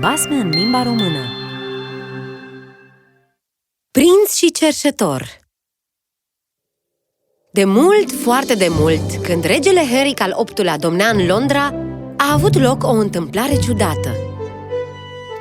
Basme în limba română Prinț și cerșetor De mult, foarte de mult, când regele Henric al VIII-lea domnea în Londra, a avut loc o întâmplare ciudată.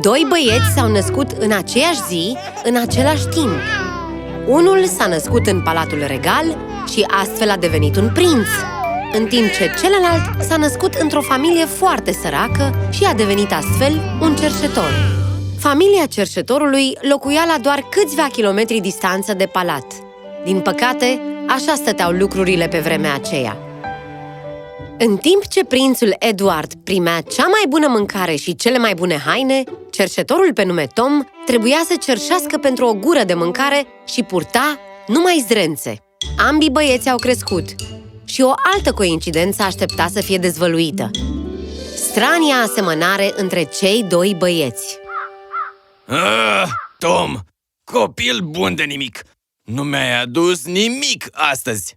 Doi băieți s-au născut în aceeași zi, în același timp. Unul s-a născut în Palatul Regal și astfel a devenit un prinț, în timp ce celălalt s-a născut într-o familie foarte săracă și a devenit astfel un cerșetor. Familia cerșetorului locuia la doar câțiva kilometri distanță de palat. Din păcate, așa stăteau lucrurile pe vremea aceea. În timp ce prințul Edward primea cea mai bună mâncare și cele mai bune haine, cerșetorul pe nume Tom trebuia să cerșească pentru o gură de mâncare și purta numai zdrențe. Ambii băieți au crescut și o altă coincidență aștepta să fie dezvăluită. Strania asemănare între cei doi băieți. Ah, Tom, copil bun de nimic! Nu mi-ai adus nimic astăzi!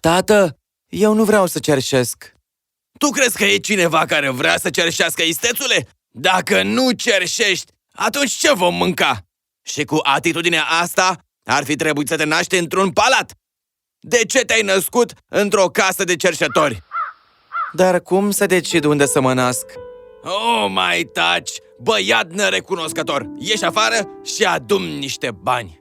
Tată, eu nu vreau să cerșesc. Tu crezi că e cineva care vrea să cerșească istețule? Dacă nu cerșești, atunci ce vom mânca? Și cu atitudinea asta, ar fi trebuit să te naști într-un palat. De ce te-ai născut într-o casă de cerșetori? Dar cum să decid unde să mă nasc? Oh, mai taci, băiat nerecunoscător! Ieși afară și adum niște bani!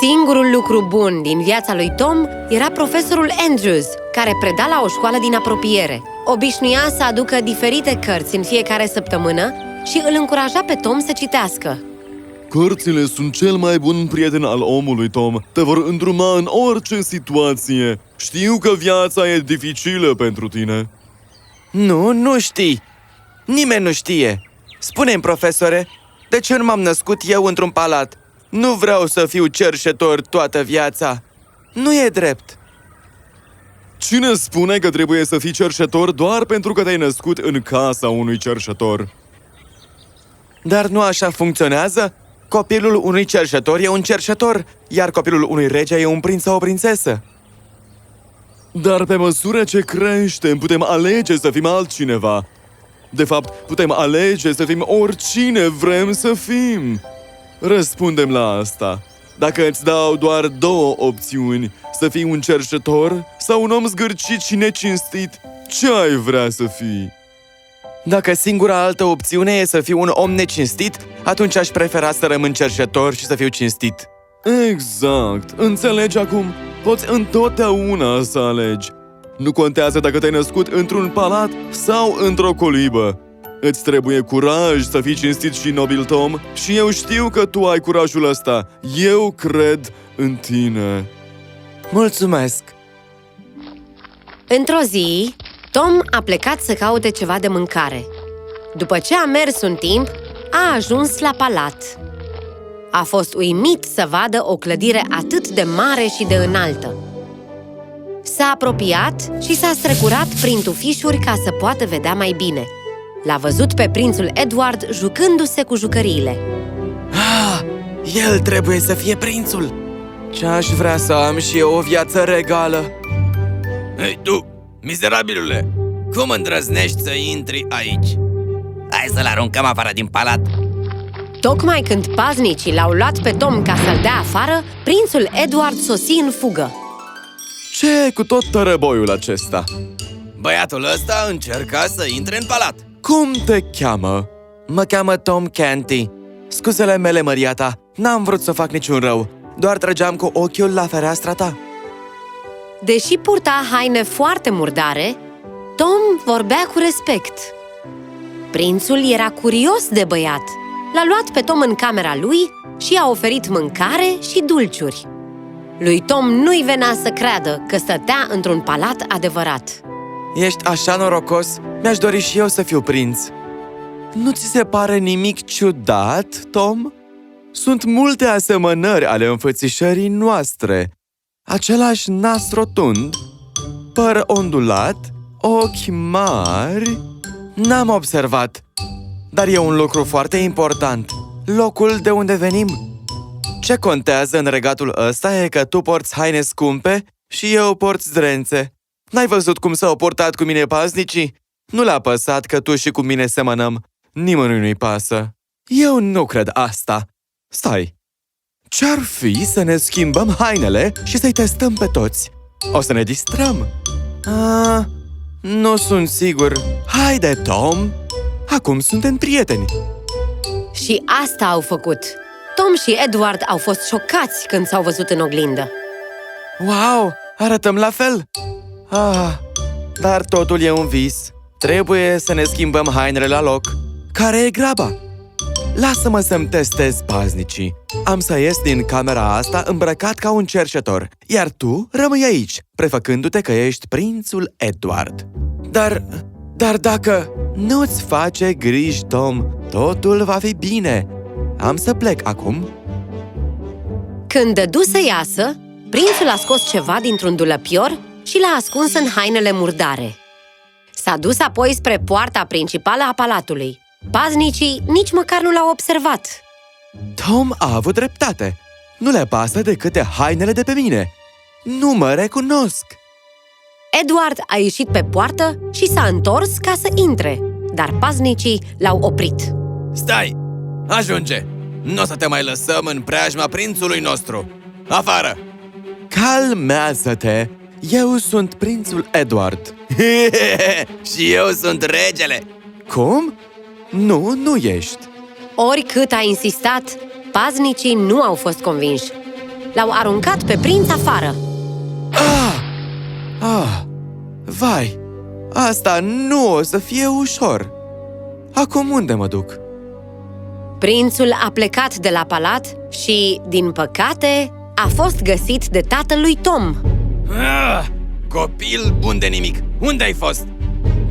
Singurul lucru bun din viața lui Tom era profesorul Andrews, care preda la o școală din apropiere. Obișnuia să aducă diferite cărți în fiecare săptămână și îl încuraja pe Tom să citească. Cărțile sunt cel mai bun prieten al omului, Tom. Te vor îndruma în orice situație. Știu că viața e dificilă pentru tine. Nu, nu știi. Nimeni nu știe. Spune-mi, profesore, de ce nu m-am născut eu într-un palat? Nu vreau să fiu cerșetor toată viața. Nu e drept. Cine spune că trebuie să fii cerșetor doar pentru că te-ai născut în casa unui cerșetor? Dar nu așa funcționează? Copilul unui cerșetor e un cerșetor, iar copilul unui rege e un prinț sau o prințesă. Dar pe măsură ce creștem, putem alege să fim altcineva. De fapt, putem alege să fim oricine vrem să fim. Răspundem la asta. Dacă îți dau doar două opțiuni, să fii un cerșetor sau un om zgârcit și necinstit, ce ai vrea să fii? Dacă singura altă opțiune e să fiu un om necinstit, atunci aș prefera să rămân cerșetor și să fiu cinstit. Exact! Înțelegi acum? Poți întotdeauna să alegi. Nu contează dacă te-ai născut într-un palat sau într-o colibă. Îți trebuie curaj să fii cinstit și nobil, Tom, și eu știu că tu ai curajul ăsta. Eu cred în tine. Mulțumesc! Într-o zi, Tom a plecat să caute ceva de mâncare. După ce a mers un timp, a ajuns la palat. A fost uimit să vadă o clădire atât de mare și de înaltă. S-a apropiat și s-a strecurat prin tufișuri ca să poată vedea mai bine. L-a văzut pe prințul Edward jucându-se cu jucăriile. Ah, el trebuie să fie prințul! Ce aș vrea să am și eu o viață regală! Ei, tu, mizerabilule, cum îndrăznești să intri aici? Hai să-l aruncăm afară din palat! Tocmai când paznicii l-au luat pe Tom ca să-l dea afară, prințul Edward sosi în fugă. Ce e cu tot tărăboiul acesta? Băiatul ăsta încerca să intre în palat. Cum te cheamă? Mă cheamă Tom Canty. Scuzele mele, măria ta, n-am vrut să fac niciun rău. Doar trăgeam cu ochiul la fereastra ta. Deși purta haine foarte murdare, Tom vorbea cu respect. Prințul era curios de băiat. L-a luat pe Tom în camera lui și i-a oferit mâncare și dulciuri. Lui Tom nu-i venea să creadă că stătea într-un palat adevărat. Ești așa norocos? Mi-aș dori și eu să fiu prinț. Nu ți se pare nimic ciudat, Tom? Sunt multe asemănări ale înfățișării noastre. Același nas rotund, păr ondulat, ochi mari... N-am observat, dar e un lucru foarte important. Locul de unde venim. Ce contează în regatul ăsta e că tu porți haine scumpe și eu porți zdrențe. N-ai văzut cum s-au portat cu mine paznicii? Nu l-a păsat că tu și cu mine semănăm. Nimănui nu-i pasă. Eu nu cred asta. Stai. Ce-ar fi să ne schimbăm hainele și să-i testăm pe toți? O să ne distrăm. A, nu sunt sigur. Haide, Tom! Acum suntem prieteni. Și asta au făcut. Tom și Edward au fost șocați când s-au văzut în oglindă. Wow! Arătăm la fel! Ah, dar totul e un vis. Trebuie să ne schimbăm hainele la loc. Care e graba? Lasă-mă să-mi testez paznicii. Am să ies din camera asta îmbrăcat ca un cerșetor, iar tu rămâi aici, prefăcându-te că ești prințul Edward. Dar, dar dacă nu-ți face griji, Tom, totul va fi bine. Am să plec acum. Când dădu să iasă, prințul a scos ceva dintr-un dulăpior și l-a ascuns în hainele murdare. S-a dus apoi spre poarta principală a palatului. Paznicii nici măcar nu l-au observat. Tom a avut dreptate. Nu le pasă decât de hainele de pe mine. Nu mă recunosc. Edward a ieșit pe poartă și s-a întors ca să intre, dar paznicii l-au oprit. Stai! Ajunge! Nu o să te mai lăsăm în preajma prințului nostru! Afară! Calmează-te! Eu sunt prințul Edward. și eu sunt regele! Cum? Nu, nu ești. Oricât a insistat, paznicii nu au fost convinși. L-au aruncat pe prinț afară. Ah, vai, asta nu o să fie ușor. Acum unde mă duc? Prințul a plecat de la palat și, din păcate, a fost găsit de tatălui Tom. Ah, copil bun de nimic! Unde ai fost?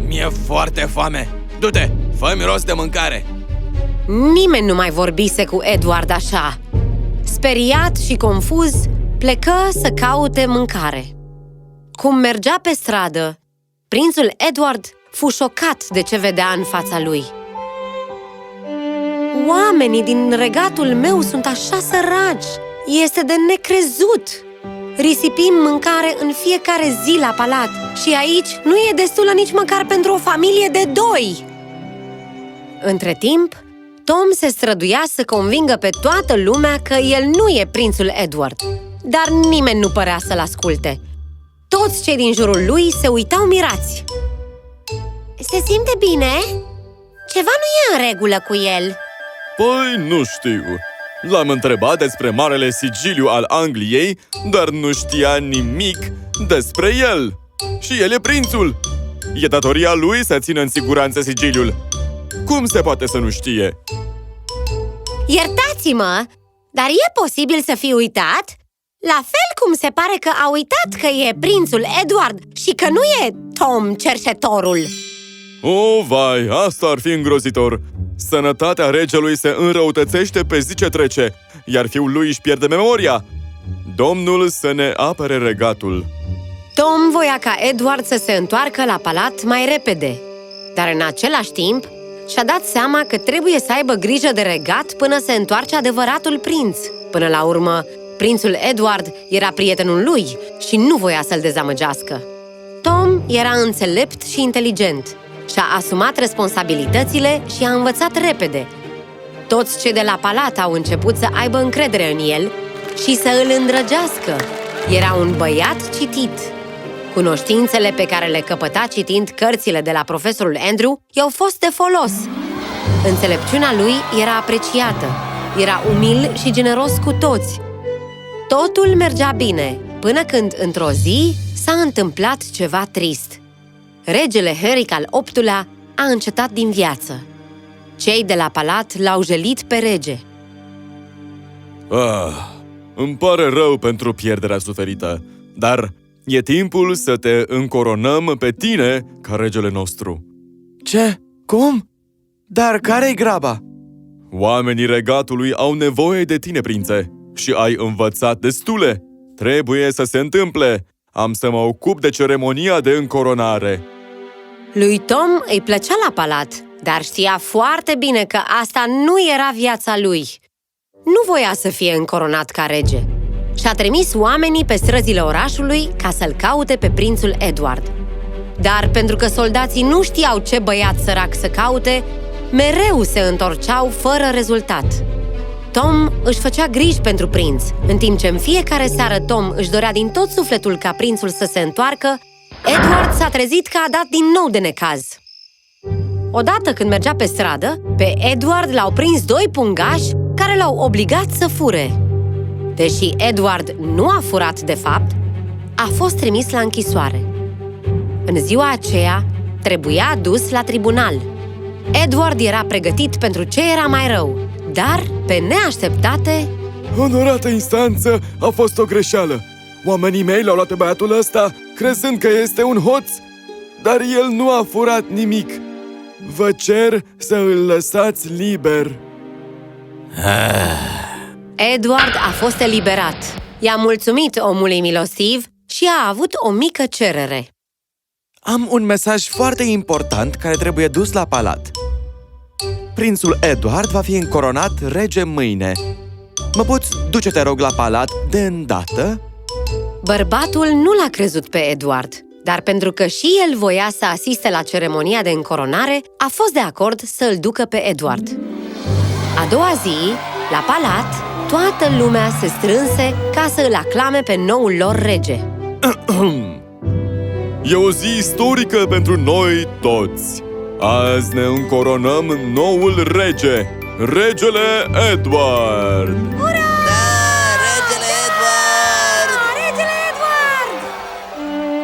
Mi-e foarte foame! Du-te, fă rost de mâncare! Nimeni nu mai vorbise cu Edward așa. Speriat și confuz, plecă să caute mâncare. Cum mergea pe stradă, prințul Edward fu șocat de ce vedea în fața lui. Oamenii din regatul meu sunt așa săraci! Este de necrezut! Risipim mâncare în fiecare zi la palat și aici nu e destulă nici măcar pentru o familie de doi! Între timp, Tom se străduia să convingă pe toată lumea că el nu e prințul Edward, dar nimeni nu părea să-l asculte. Toți cei din jurul lui se uitau mirați. Se simte bine? Ceva nu e în regulă cu el. Păi, nu știu. L-am întrebat despre marele sigiliu al Angliei, dar nu știa nimic despre el. Și el e prințul. E datoria lui să țină în siguranță sigiliul. Cum se poate să nu știe? Iertați-mă, dar e posibil să fi uitat? La fel cum se pare că a uitat că e prințul Edward și că nu e Tom cerșetorul. O, vai, asta ar fi îngrozitor! Sănătatea regelui se înrăutățește pe zi ce trece, iar fiul lui își pierde memoria. Domnul să ne apere regatul. Tom voia ca Edward să se întoarcă la palat mai repede, dar în același timp și-a dat seama că trebuie să aibă grijă de regat până se întoarce adevăratul prinț. Până la urmă, prințul Edward era prietenul lui și nu voia să-l dezamăgească. Tom era înțelept și inteligent. Și-a asumat responsabilitățile și a învățat repede. Toți cei de la palat au început să aibă încredere în el și să îl îndrăgească. Era un băiat citit. Cunoștințele pe care le căpăta citind cărțile de la profesorul Andrew i-au fost de folos. Înțelepciunea lui era apreciată. Era umil și generos cu toți. Totul mergea bine, până când, într-o zi, s-a întâmplat ceva trist. Regele Heric al VIII-lea a încetat din viață. Cei de la palat l-au jelit pe rege. Ah, îmi pare rău pentru pierderea suferită, dar e timpul să te încoronăm pe tine ca regele nostru. Ce? Cum? Dar care-i graba? Oamenii regatului au nevoie de tine, prințe, și ai învățat destule. Trebuie să se întâmple. Am să mă ocup de ceremonia de încoronare. Lui Tom îi plăcea la palat, dar știa foarte bine că asta nu era viața lui. Nu voia să fie încoronat ca rege și a trimis oamenii pe străzile orașului ca să-l caute pe prințul Edward. Dar pentru că soldații nu știau ce băiat sărac să caute, mereu se întorceau fără rezultat. Tom își făcea griji pentru prinț, în timp ce în fiecare seară Tom își dorea din tot sufletul ca prințul să se întoarcă, Edward s-a trezit că a dat din nou de necaz. Odată când mergea pe stradă, pe Edward l-au prins doi pungași care l-au obligat să fure. Deși Edward nu a furat de fapt, a fost trimis la închisoare. În ziua aceea, trebuia dus la tribunal. Edward era pregătit pentru ce era mai rău, dar, pe neașteptate, Onorată instanță, a fost o greșeală. Oamenii mei l-au luat pe băiatul ăsta, crezând că este un hoț, dar el nu a furat nimic. Vă cer să îl lăsați liber. Edward a fost eliberat. I-a mulțumit omului milostiv și a avut o mică cerere. Am un mesaj foarte important care trebuie dus la palat. Prințul Edward va fi încoronat rege mâine. Mă poți duce, te rog, la palat de îndată? Bărbatul nu l-a crezut pe Edward, dar pentru că și el voia să asiste la ceremonia de încoronare, a fost de acord să îl ducă pe Edward. A doua zi, la palat, toată lumea se strânse ca să îl aclame pe noul lor rege. E o zi istorică pentru noi toți. Azi ne încoronăm noul rege, regele Edward. Regele Edward!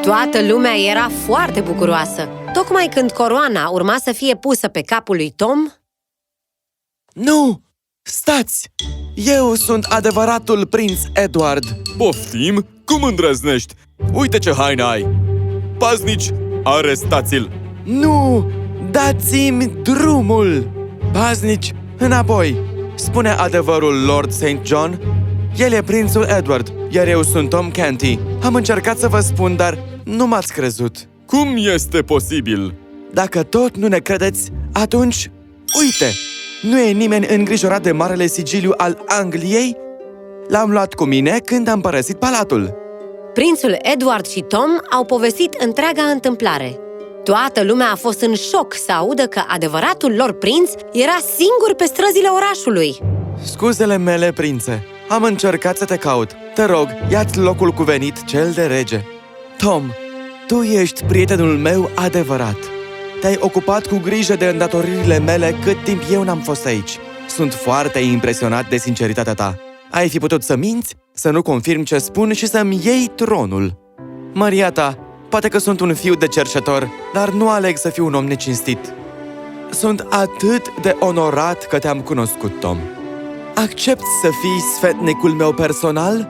Toată lumea era foarte bucuroasă. Tocmai când coroana urma să fie pusă pe capul lui Tom, Nu! Stați! Eu sunt adevăratul prinț Edward. Poftim? Cum îndrăznești? Uite ce haine ai! Paznici, arestați-l! Nu! Dați-mi drumul! Paznici, înapoi! Spune adevărul Lord St. John. El e prințul Edward, iar eu sunt Tom Canty. Am încercat să vă spun, dar nu m-ați crezut. Cum este posibil? Dacă tot nu ne credeți, atunci, uite! Nu e nimeni îngrijorat de marele sigiliu al Angliei? L-am luat cu mine când am părăsit palatul. prințul Edward și Tom au povestit întreaga întâmplare. Toată lumea a fost în șoc să audă că adevăratul lor prinț era singur pe străzile orașului. Scuzele mele, prințe, am încercat să te caut. Te rog, ia-ți locul cuvenit, cel de rege. Tom, tu ești prietenul meu adevărat. Te-ai ocupat cu grijă de îndatoririle mele cât timp eu n-am fost aici. Sunt foarte impresionat de sinceritatea ta. Ai fi putut să minți, să nu confirmi ce spun și să-mi iei tronul. Maria ta, poate că sunt un fiu de cerșetor, dar nu aleg să fiu un om necinstit. Sunt atât de onorat că te-am cunoscut, Tom. Accept să fii sfetnicul meu personal?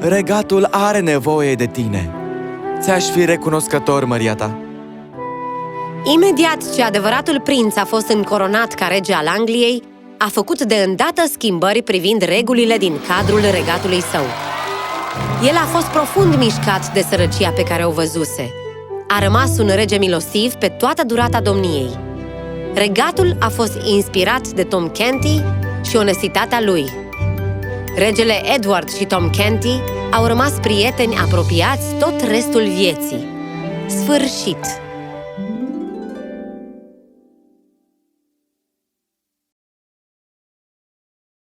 Regatul are nevoie de tine. Ți-aș fi recunoscător, Maria ta. Imediat ce adevăratul prinț a fost încoronat ca rege al Angliei, a făcut de îndată schimbări privind regulile din cadrul regatului său. El a fost profund mișcat de sărăcia pe care o văzuse. A rămas un rege milosiv pe toată durata domniei. Regatul a fost inspirat de Tom Canty și onestitatea lui. Regele Edward și Tom Canty au rămas prieteni apropiați tot restul vieții. Sfârșit!